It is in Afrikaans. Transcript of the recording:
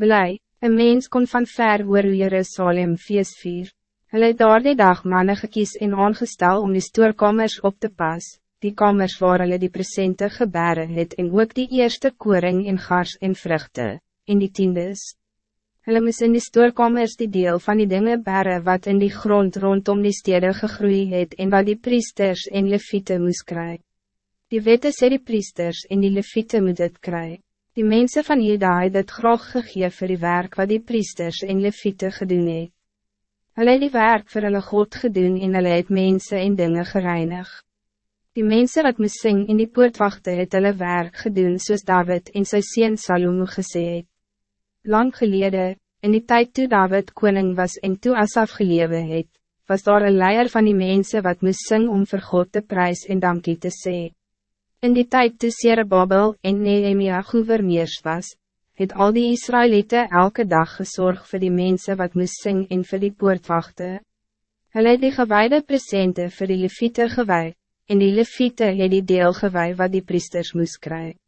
Blij, een mens kon van ver oor Jerusalem feest vier. Hulle het daar die dag manne gekies en aangestel om die stoorkamers op te pas, die kamers waar hulle die presente gebere het en ook die eerste koring en gars en vruchten, en die tiendes. Hulle moes in die stoorkamers die deel van die dingen bere wat in die grond rondom die stede gegroeid het en wat die priesters en leviete moes kry. Die wette sê die priesters en die leviete moet het kry. Die mensen van Juda het het graag gegee vir die werk wat die priesters en leviete gedoen het. Hulle het die werk vir hulle God gedoen en hulle het mense en dinge gereinig. Die mensen wat moes sing in die poortwachte het hulle werk gedoen soos David en sy sien Salomo gesê het. Lang gelede, in die tijd toe David koning was en toe Asaf gelewe het, was daar een leier van die mensen wat moes sing om vir God te prijs en dankie te sê. In die tijd toe Babel en Nehemia gouverneurs was, het al die Israëlieten elke dag gezorgd voor die mensen wat moest sing en voor die poortwachten. Hulle het die gewijde presente voor die leviete gewij, en die leviete het die deel gewij wat die priesters moest krijgen.